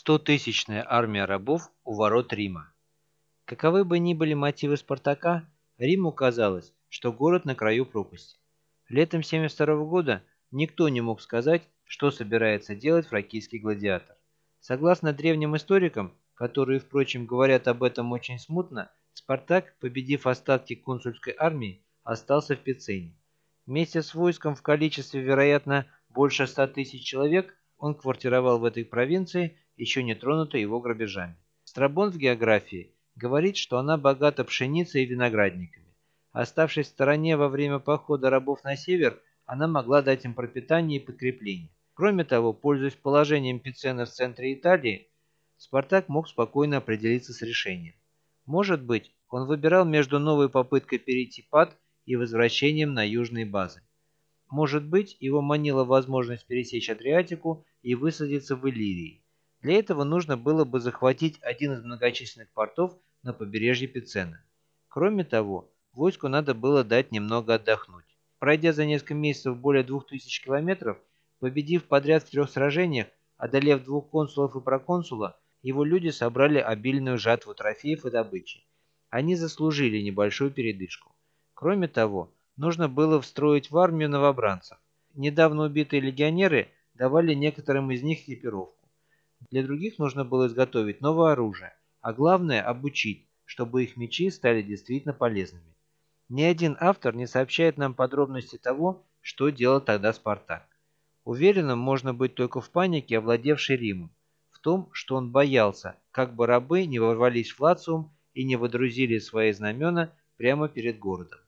Стотысячная армия рабов у ворот Рима. Каковы бы ни были мотивы Спартака, Риму казалось, что город на краю пропасти. Летом 72 года никто не мог сказать, что собирается делать фракийский гладиатор. Согласно древним историкам, которые, впрочем, говорят об этом очень смутно, Спартак, победив остатки консульской армии, остался в Пицене. Вместе с войском в количестве, вероятно, больше 100 тысяч человек, он квартировал в этой провинции еще не тронута его грабежами. Страбон в географии говорит, что она богата пшеницей и виноградниками. Оставшись в стороне во время похода рабов на север, она могла дать им пропитание и подкрепление. Кроме того, пользуясь положением Пицена в центре Италии, Спартак мог спокойно определиться с решением. Может быть, он выбирал между новой попыткой перейти Пад и возвращением на южные базы. Может быть, его манила возможность пересечь Адриатику и высадиться в Иллирии. Для этого нужно было бы захватить один из многочисленных портов на побережье Пицена. Кроме того, войску надо было дать немного отдохнуть. Пройдя за несколько месяцев более 2000 километров, победив подряд в трех сражениях, одолев двух консулов и проконсула, его люди собрали обильную жатву трофеев и добычи. Они заслужили небольшую передышку. Кроме того, нужно было встроить в армию новобранцев. Недавно убитые легионеры давали некоторым из них экипировку. Для других нужно было изготовить новое оружие, а главное – обучить, чтобы их мечи стали действительно полезными. Ни один автор не сообщает нам подробности того, что делал тогда Спартак. Уверенным можно быть только в панике, овладевшей Римом, в том, что он боялся, как бы рабы не ворвались в Лациум и не водрузили свои знамена прямо перед городом.